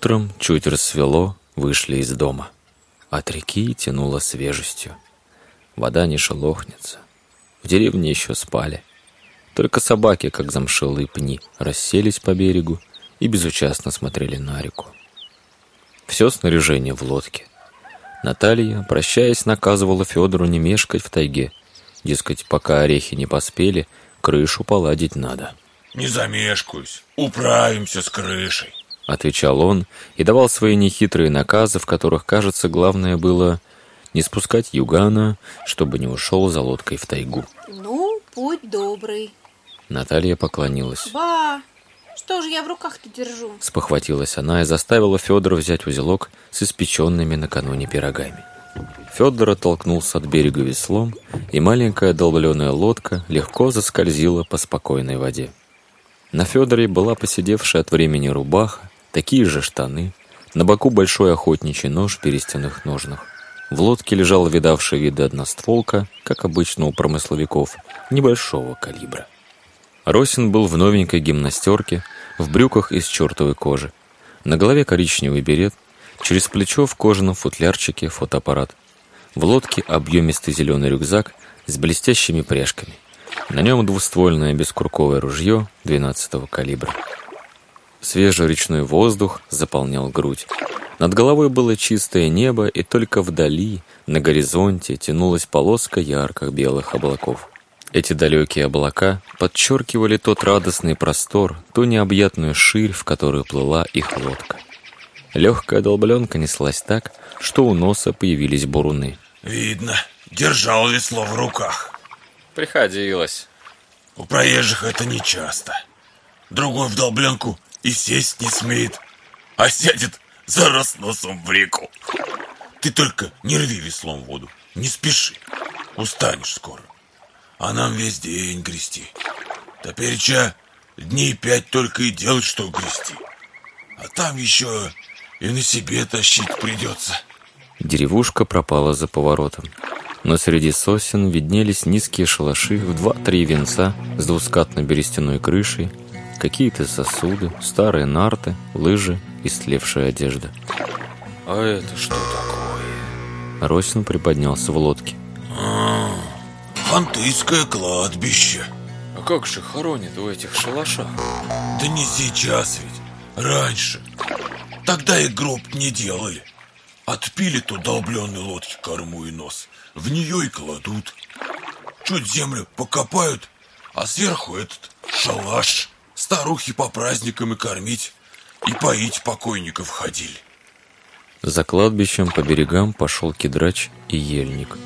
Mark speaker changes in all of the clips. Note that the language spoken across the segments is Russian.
Speaker 1: Утром чуть рассвело, вышли из дома. От реки тянуло свежестью. Вода не шелохнется. В деревне еще спали. Только собаки, как замшелые пни, расселись по берегу и безучастно смотрели на реку. Все снаряжение в лодке. Наталья, прощаясь, наказывала Федору не мешкать в тайге. Дескать, пока орехи не поспели, крышу поладить надо.
Speaker 2: «Не замешкаюсь, управимся с крышей», —
Speaker 1: отвечал он и давал свои нехитрые наказы, в которых, кажется, главное было не спускать югана, чтобы не ушел за лодкой в тайгу.
Speaker 3: «Ну, путь добрый».
Speaker 1: Наталья поклонилась.
Speaker 3: «Ба, что же я в руках-то держу?»
Speaker 1: Спохватилась она и заставила Федора взять узелок с испеченными накануне пирогами. Федор оттолкнулся от берега веслом, и маленькая долбленная лодка легко заскользила по спокойной воде. На Федоре была посидевшая от времени рубаха, такие же штаны, на боку большой охотничий нож в перестяных ножнах. В лодке лежала видавшая виды одностволка, как обычно у промысловиков, небольшого калибра. Росин был в новенькой гимнастерке, в брюках из чертовой кожи. На голове коричневый берет, через плечо в кожаном футлярчике фотоаппарат. В лодке объемистый зеленый рюкзак с блестящими пряжками – на нем двуствольное бескурковое ружье 12-го калибра. Свежий речной воздух заполнял грудь. Над головой было чистое небо, и только вдали, на горизонте, тянулась полоска ярких белых облаков. Эти далекие облака подчеркивали тот радостный простор, ту необъятную ширь, в которую плыла их лодка. Легкая долбленка неслась так, что у носа появились буруны.
Speaker 2: «Видно, держал весло в руках»,
Speaker 1: Приходилось.
Speaker 2: У проезжих это не часто. Другой в долбленку и сесть не смеет, а сядет зараз носом в реку. Ты только не рви веслом воду, не спеши, устанешь скоро. А нам весь день грести. Топереча дней пять только и делать, что грести. А там еще и на себе тащить придется.
Speaker 1: Деревушка пропала за поворотом но среди сосен виднелись низкие шалаши в два-три венца с двускатно-берестяной крышей, какие-то сосуды, старые нарты, лыжи и слевшая одежда.
Speaker 2: «А это что такое?»
Speaker 1: Росин приподнялся в лодке.
Speaker 2: «А, хантыйское кладбище!»
Speaker 1: «А как же хоронят в этих шалашах?»
Speaker 2: «Да не сейчас ведь, раньше. Тогда и гроб не делали. Отпили ту долбленной лодки корму и нос, в нее и кладут. Чуть землю покопают, а сверху этот шалаш. Старухи по праздникам и кормить, и поить покойников ходили.
Speaker 1: За кладбищем по берегам пошел кедрач и ельник.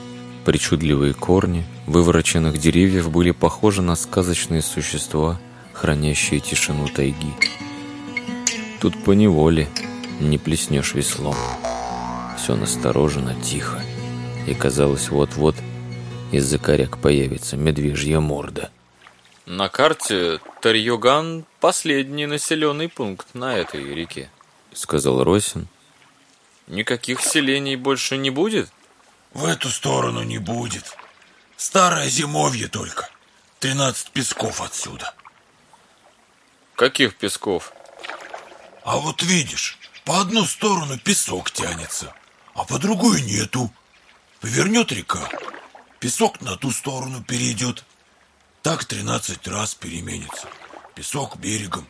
Speaker 1: Причудливые корни вывороченных деревьев были похожи на сказочные существа, хранящие тишину тайги. Тут по неволе не плеснешь веслом. Все насторожено, тихо и казалось, вот-вот из-за коряк появится медвежья морда. На карте Тарьюган – последний населенный пункт на этой реке, сказал Росин. Никаких селений больше не будет?
Speaker 2: В эту сторону не будет. Старое зимовье только. Тринадцать песков отсюда.
Speaker 1: Каких песков?
Speaker 2: А вот видишь, по одну сторону песок тянется, а по другую нету. Повернет река, песок на ту сторону перейдет. Так тринадцать раз переменится. Песок берегом,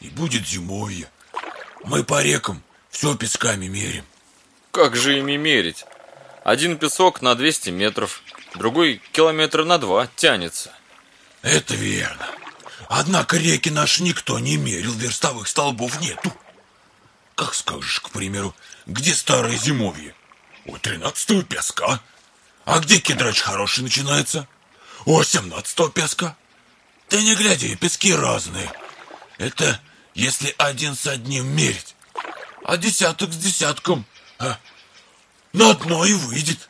Speaker 2: и будет зимовье. Мы по рекам все песками мерим.
Speaker 1: Как же ими мерить? Один песок на 200 метров, другой километра на два тянется.
Speaker 2: Это верно. Однако реки наши никто не мерил, верстовых столбов нету. Как скажешь, к примеру, где старое зимовье? У тринадцатого песка. А где кедрач хороший начинается? У семнадцатого песка. Ты не гляди, пески разные. Это если один с одним мерить. А десяток с десятком. А, на одно и выйдет.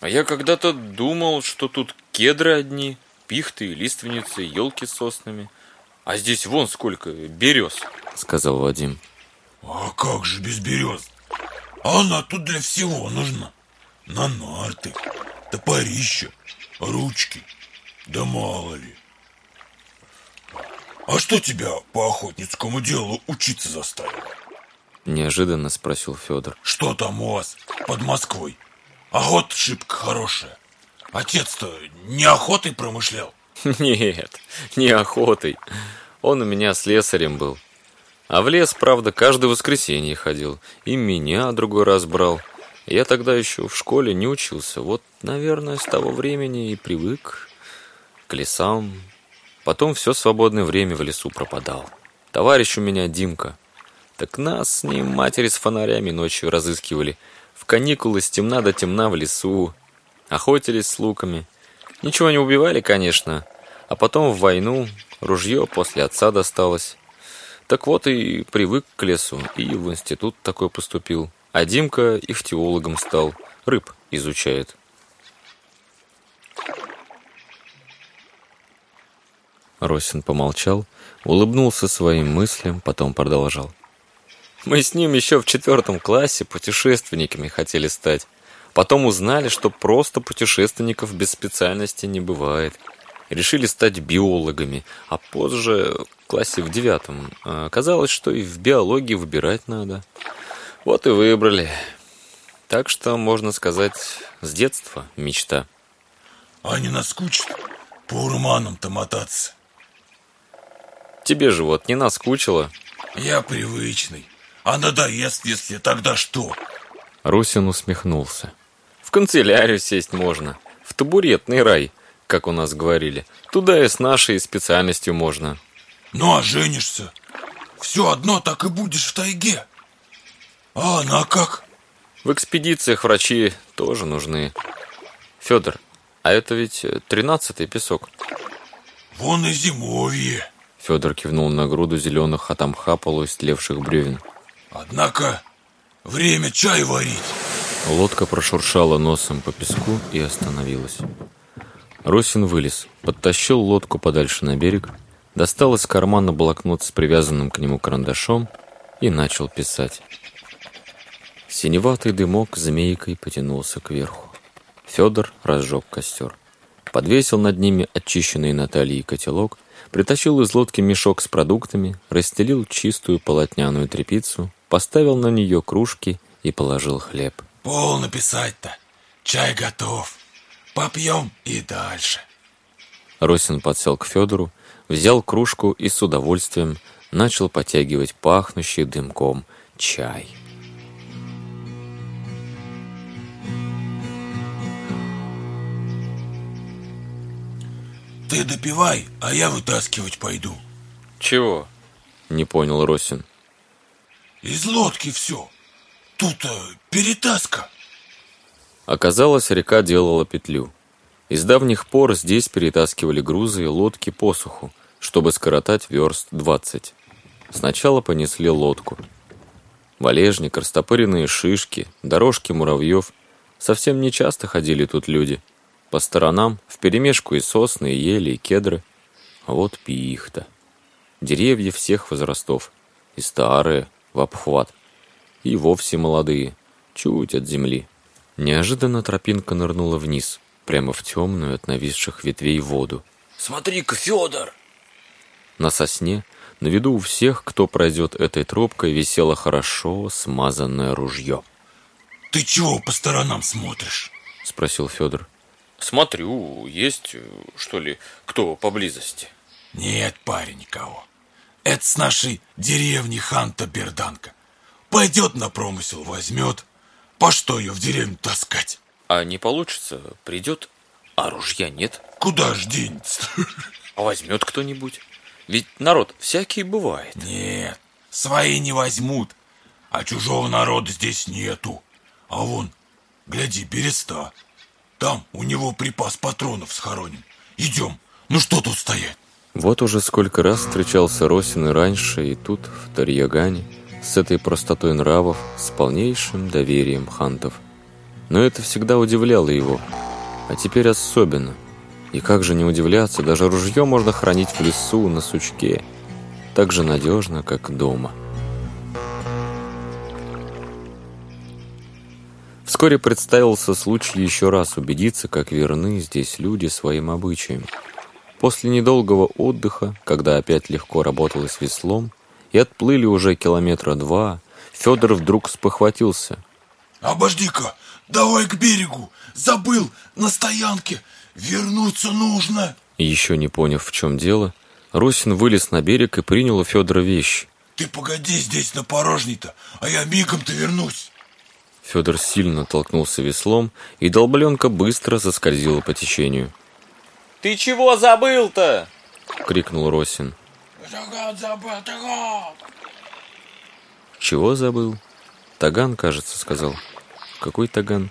Speaker 1: А я когда-то думал, что тут кедры одни, пихты, лиственницы, елки с соснами. А здесь вон сколько берез, сказал Вадим.
Speaker 2: А как же без берез? А она тут для всего нужна. На нарты, топорища, ручки. Да мало ли. А что тебя по охотницкому делу учиться заставило?
Speaker 1: Неожиданно спросил Федор.
Speaker 2: Что там у вас под Москвой? Охота шибко хорошая. Отец-то не охотой промышлял?
Speaker 1: Нет, не охотой. Он у меня слесарем был. А в лес, правда, каждое воскресенье ходил. И меня другой раз брал. Я тогда еще в школе не учился. Вот, наверное, с того времени и привык к лесам. Потом все свободное время в лесу пропадал. Товарищ у меня Димка. Так нас с ним матери с фонарями ночью разыскивали. В каникулы с темна до темна в лесу. Охотились с луками. Ничего не убивали, конечно. А потом в войну ружье после отца досталось. Так вот и привык к лесу, и в институт такой поступил. А Димка ихтиологом стал, рыб изучает. Росин помолчал, улыбнулся своим мыслям, потом продолжал. Мы с ним еще в четвертом классе путешественниками хотели стать. Потом узнали, что просто путешественников без специальности не бывает. Решили стать биологами, а позже, в классе в девятом, оказалось, что и в биологии выбирать надо. Вот и выбрали. Так что, можно сказать, с детства мечта.
Speaker 2: А не наскучит по урманам-то мотаться?
Speaker 1: Тебе же вот не наскучило?
Speaker 2: Я привычный. А надоест, если тогда что?
Speaker 1: Русин усмехнулся. В канцелярию сесть можно. В табуретный рай, как у нас говорили. Туда и с нашей специальностью можно.
Speaker 2: Ну а женишься? Все одно так и будешь в тайге. А она как?
Speaker 1: В экспедициях врачи тоже нужны. Федор, а это ведь тринадцатый песок.
Speaker 2: Вон и зимовье.
Speaker 1: Федор кивнул на груду зеленых от амха полуистлевших бревен.
Speaker 2: Однако время чай варить.
Speaker 1: Лодка прошуршала носом по песку и остановилась. Росин вылез, подтащил лодку подальше на берег, достал из кармана блокнот с привязанным к нему карандашом и начал писать. Синеватый дымок змейкой потянулся кверху. Федор разжег костер. Подвесил над ними очищенный Натальей котелок, притащил из лодки мешок с продуктами, расстелил чистую полотняную тряпицу, поставил на нее кружки и положил хлеб.
Speaker 2: Пол написать-то. Чай готов. Попьем и дальше.
Speaker 1: Росин подсел к Федору, взял кружку и с удовольствием начал потягивать пахнущий дымком чай.
Speaker 2: Ты допивай, а я вытаскивать пойду.
Speaker 1: Чего? Не понял Росин.
Speaker 2: Из лодки все. Тут э, перетаска.
Speaker 1: Оказалось, река делала петлю. Из давних пор здесь перетаскивали грузы и лодки по суху, чтобы скоротать верст двадцать. Сначала понесли лодку. Валежник, растопыренные шишки, дорожки муравьев. Совсем не часто ходили тут люди. По сторонам, вперемешку и сосны, и ели, и кедры. А вот пихта. Деревья всех возрастов. И старые, в обхват. И вовсе молодые, чуть от земли. Неожиданно тропинка нырнула вниз, прямо в темную от нависших ветвей воду.
Speaker 2: «Смотри-ка, Федор!»
Speaker 1: На сосне, на виду у всех, кто пройдет этой тропкой, висело хорошо смазанное ружье.
Speaker 2: «Ты чего по сторонам смотришь?»
Speaker 1: — спросил Федор. «Смотрю, есть, что ли, кто поблизости?»
Speaker 2: «Нет, парень, никого. Это с нашей деревни Ханта Берданка. Пойдет на промысел, возьмет. По что ее в деревню таскать?
Speaker 1: А не получится, придет, а ружья нет.
Speaker 2: Куда ж денется?
Speaker 1: А возьмет кто-нибудь? Ведь народ всякий бывает.
Speaker 2: Нет, свои не возьмут. А чужого народа здесь нету. А вон, гляди, береста. Там у него припас патронов схоронен. Идем, ну что тут стоять?
Speaker 1: Вот уже сколько раз встречался Росин и раньше, и тут, в Тарьягане, с этой простотой нравов, с полнейшим доверием хантов. Но это всегда удивляло его, а теперь особенно. И как же не удивляться, даже ружье можно хранить в лесу, на сучке, так же надежно, как дома. Вскоре представился случай еще раз убедиться, как верны здесь люди своим обычаям. После недолгого отдыха, когда опять легко работалось веслом, и отплыли уже километра два, Федор вдруг спохватился.
Speaker 2: «Обожди-ка, давай к берегу! Забыл, на стоянке! Вернуться нужно!»
Speaker 1: Еще не поняв, в чем дело, Росин вылез на берег и принял у Федора вещи.
Speaker 2: «Ты погоди здесь на порожней-то, а я мигом-то вернусь!»
Speaker 1: Федор сильно толкнулся веслом, и долбленка быстро заскользила по течению.
Speaker 4: «Ты чего забыл-то?»
Speaker 1: — крикнул Росин.
Speaker 2: «Таган забыл, Таган!»
Speaker 1: «Чего забыл?» «Таган, кажется, сказал». «Какой Таган?»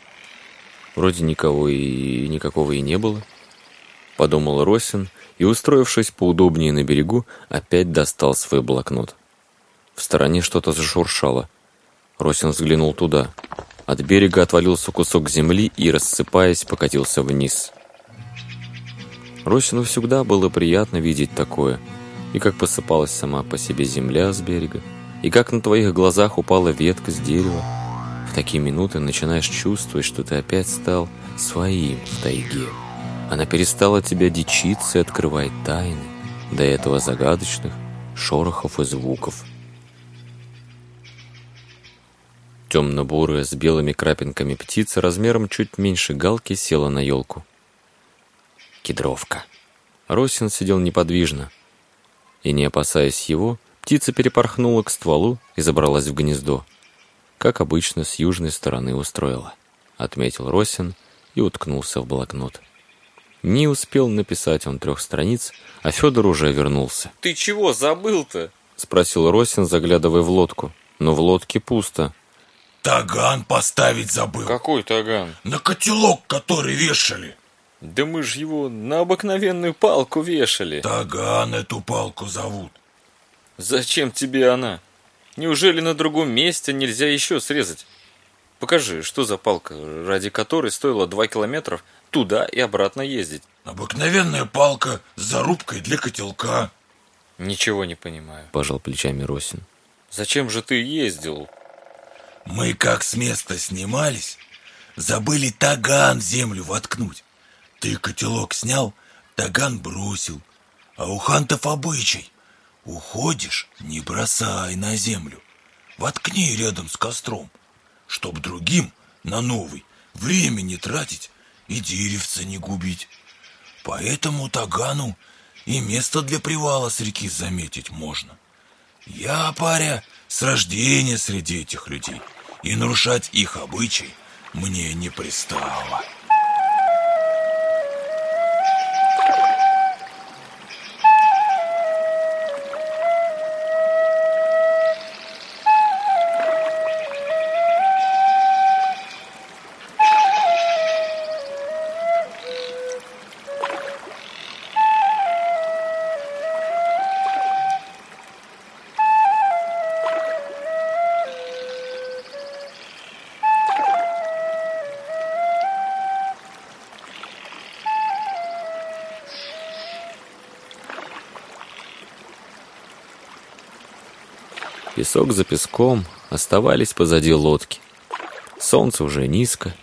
Speaker 1: «Вроде никого и никакого и не было». Подумал Росин и, устроившись поудобнее на берегу, опять достал свой блокнот. В стороне что-то зашуршало. Росин взглянул туда. От берега отвалился кусок земли и, рассыпаясь, покатился вниз. Росину всегда было приятно видеть такое, и как посыпалась сама по себе земля с берега, и как на твоих глазах упала ветка с дерева. В такие минуты начинаешь чувствовать, что ты опять стал своим в тайге. Она перестала тебя дичиться и открывать тайны, до этого загадочных шорохов и звуков. Темно-бурая с белыми крапинками птица размером чуть меньше галки села на елку. Кедровка. Росин сидел неподвижно, и, не опасаясь его, птица перепорхнула к стволу и забралась в гнездо. Как обычно, с южной стороны устроила, отметил Росин и уткнулся в блокнот. Не успел написать он трех страниц, а Федор уже вернулся.
Speaker 4: «Ты чего забыл-то?»
Speaker 1: — спросил Росин, заглядывая в лодку. Но в лодке пусто.
Speaker 2: «Таган поставить забыл!»
Speaker 4: «Какой таган?»
Speaker 2: «На котелок, который вешали!»
Speaker 4: «Да мы ж его на обыкновенную палку вешали!»
Speaker 2: «Таган эту палку зовут!»
Speaker 4: «Зачем тебе она? Неужели на другом месте нельзя еще срезать? Покажи, что за палка, ради которой стоило два километра туда и обратно ездить?»
Speaker 2: «Обыкновенная палка с зарубкой для котелка!»
Speaker 4: «Ничего не понимаю», —
Speaker 1: пожал плечами Росин.
Speaker 4: «Зачем же ты ездил?»
Speaker 2: Мы как с места снимались, забыли таган в землю воткнуть. Ты котелок снял, таган бросил. А у хантов обычай. Уходишь, не бросай на землю. Воткни рядом с костром, чтоб другим на новый время не тратить и деревца не губить. Поэтому тагану и место для привала с реки заметить можно. Я, паря, с рождения среди этих людей — и нарушать их обычаи мне не пристало.
Speaker 1: Песок за песком оставались позади лодки. Солнце уже низко.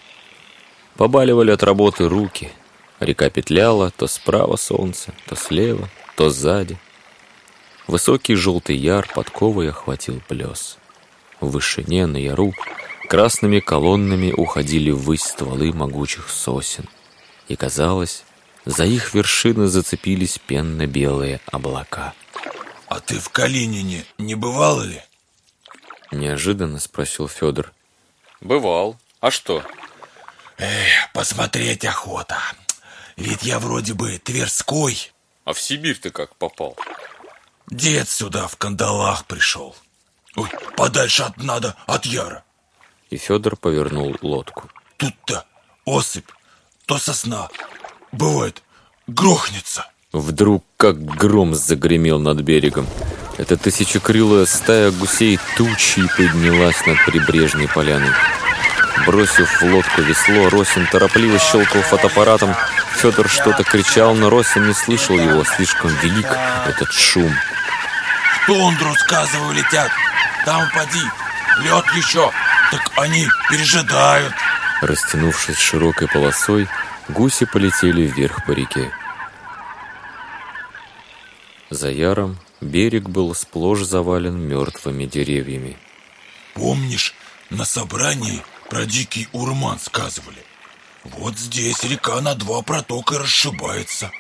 Speaker 1: Побаливали от работы руки. Река петляла то справа солнце, то слева, то сзади. Высокий желтый яр подковой охватил плес. В вышине на яру красными колоннами уходили ввысь стволы могучих сосен. И казалось, за их вершины зацепились пенно-белые облака.
Speaker 2: А ты в Калинине не бывал ли?
Speaker 1: Неожиданно спросил Федор.
Speaker 4: Бывал. А что?
Speaker 2: Эх, посмотреть охота. Ведь я вроде бы Тверской.
Speaker 4: А в Сибирь ты как попал?
Speaker 2: Дед сюда в кандалах пришел. Ой, подальше от надо, от Яра.
Speaker 1: И Федор повернул лодку.
Speaker 2: Тут-то осыпь, то сосна. Бывает, грохнется.
Speaker 1: Вдруг как гром загремел над берегом. Эта тысячекрылая стая гусей тучей поднялась над прибрежной поляной. Бросив в лодку весло, Росин торопливо щелкал фотоаппаратом. Федор что-то кричал, но Росин не слышал его, слишком велик этот шум.
Speaker 2: Тундру, сказываю, летят. Там поди, лед еще, так они пережидают.
Speaker 1: Растянувшись широкой полосой, гуси полетели вверх по реке. За яром берег был сплошь завален мертвыми деревьями.
Speaker 2: Помнишь, на собрании про дикий урман сказывали? Вот здесь река на два протока расшибается.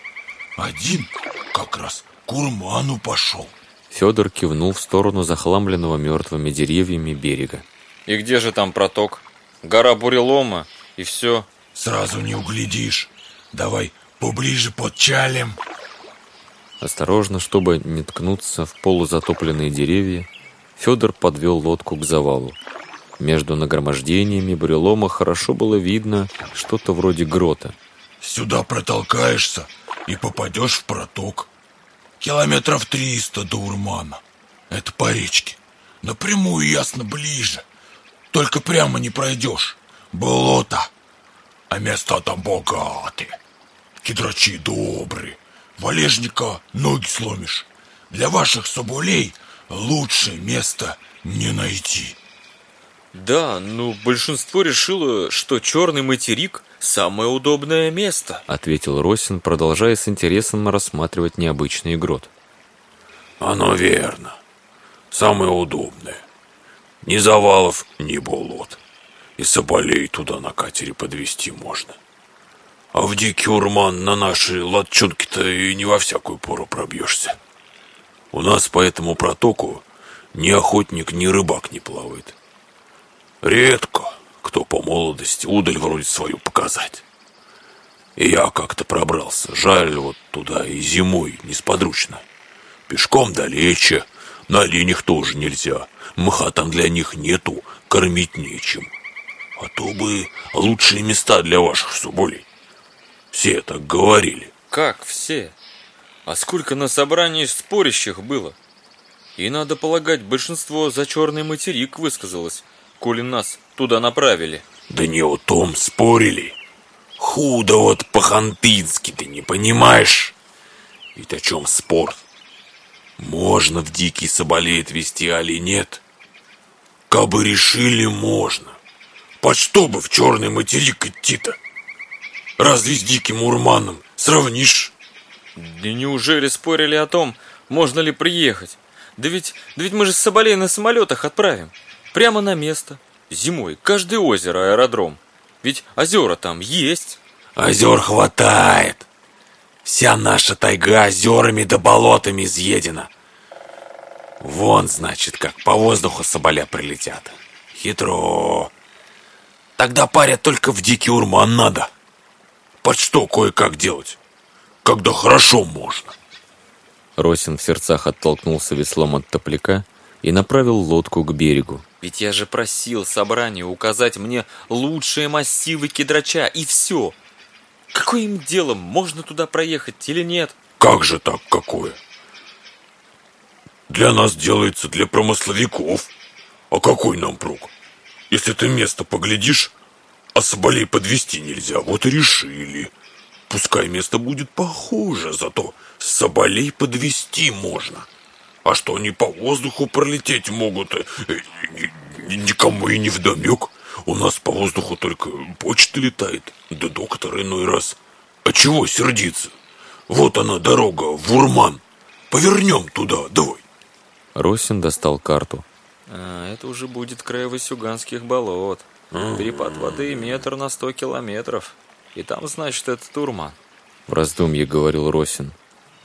Speaker 2: Один как раз к урману пошел.
Speaker 1: Федор кивнул в сторону захламленного мертвыми деревьями берега.
Speaker 4: И где же там проток? Гора Бурелома и все.
Speaker 2: Сразу не углядишь. Давай поближе подчалим.
Speaker 1: Осторожно, чтобы не ткнуться в полузатопленные деревья, Федор подвел лодку к завалу. Между нагромождениями бурелома хорошо было видно что-то вроде грота.
Speaker 2: Сюда протолкаешься и попадешь в проток. Километров триста до Урмана. Это по речке. Напрямую ясно ближе. Только прямо не пройдешь. Болото. А места там богатые. Кедрачи добрые. Валежника ноги сломишь. Для ваших соболей лучше места не найти.
Speaker 4: Да, ну большинство решило, что черный материк – самое удобное место.
Speaker 1: Ответил Росин, продолжая с интересом рассматривать необычный грот.
Speaker 2: Оно верно. Самое удобное. Ни завалов, ни болот. И соболей туда на катере подвести можно. А в дикий урман на наши лодчонки-то и не во всякую пору пробьешься. У нас по этому протоку ни охотник, ни рыбак не плавает. Редко кто по молодости удаль вроде свою показать. И я как-то пробрался. Жаль, вот туда и зимой несподручно. Пешком далече, на оленях тоже нельзя. Мха там для них нету, кормить нечем. А то бы лучшие места для ваших соболей. Все так говорили.
Speaker 4: Как все? А сколько на собрании спорящих было? И, надо полагать, большинство за черный материк высказалось, коли нас туда направили.
Speaker 2: Да не о том спорили. Худо вот по-хантынски, ты не понимаешь? Ведь о чем спор? Можно в дикий соболей вести, али нет? Кабы решили, можно. Под что бы в черный материк идти-то? Разве с диким урманом сравнишь?
Speaker 4: Да неужели спорили о том, можно ли приехать? Да ведь, да ведь мы же с Соболей на самолетах отправим. Прямо на место. Зимой каждое озеро аэродром. Ведь озера там есть.
Speaker 2: Озер хватает. Вся наша тайга озерами да болотами изъедена. Вон, значит, как по воздуху соболя прилетят. Хитро. Тогда паря только в дикий урман надо. Под что кое-как делать? Когда хорошо можно.
Speaker 1: Росин в сердцах оттолкнулся веслом от топляка и направил лодку к берегу.
Speaker 4: Ведь я же просил собранию указать мне лучшие массивы кедрача, и все. Какое им дело, можно туда проехать или нет?
Speaker 2: Как же так, какое? Для нас делается для промысловиков. А какой нам прок? Если ты место поглядишь, а соболей подвести нельзя, вот и решили. Пускай место будет похуже, зато соболей подвести можно. А что они по воздуху пролететь могут, э, никому и не вдомек. У нас по воздуху только почта летает, да доктор иной раз. А чего сердиться? Вот она дорога в Урман. Повернем туда, давай.
Speaker 1: Росин достал карту.
Speaker 4: А, это уже будет край Васюганских болот. Перепад воды метр на сто километров. И там, значит, это Турман.
Speaker 1: В раздумье говорил Росин.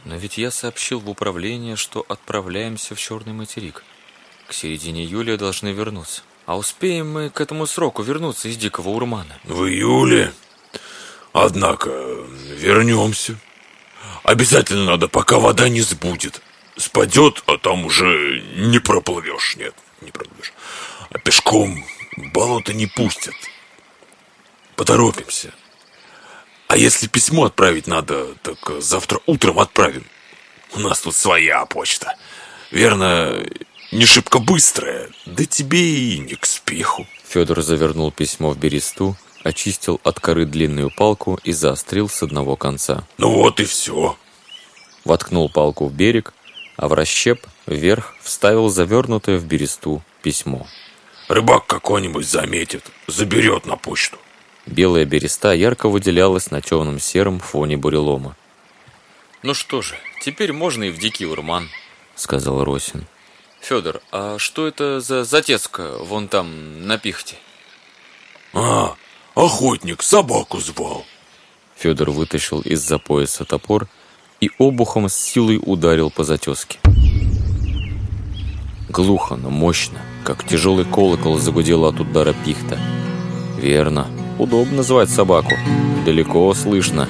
Speaker 4: Но ведь я сообщил в управление, что отправляемся в Черный материк. К середине июля должны вернуться. А успеем мы к этому сроку вернуться из Дикого Урмана?
Speaker 2: В июле? Однако, вернемся. Обязательно надо, пока вода не сбудет. Спадет, а там уже не проплывешь. Нет, не проплывешь. А пешком болото не пустят. Поторопимся. А если письмо отправить надо, так завтра утром отправим. У нас тут своя почта. Верно, не шибко быстрая, да тебе и не к спеху.
Speaker 1: Федор завернул письмо в бересту, очистил от коры длинную палку и заострил с одного конца.
Speaker 2: Ну вот и все.
Speaker 1: Воткнул палку в берег, а в расщеп вверх вставил завернутое в бересту письмо.
Speaker 2: Рыбак какой-нибудь заметит, заберет на почту.
Speaker 1: Белая береста ярко выделялась на темном сером фоне бурелома.
Speaker 4: Ну что же, теперь можно и в дикий урман,
Speaker 1: сказал Росин.
Speaker 4: Федор, а что это за затеска вон там на пихте?
Speaker 2: А, охотник собаку звал.
Speaker 1: Федор вытащил из-за пояса топор и обухом с силой ударил по затеске. Глухо, но мощно, как тяжелый колокол загудела от удара пихта. Верно, удобно звать собаку, далеко слышно.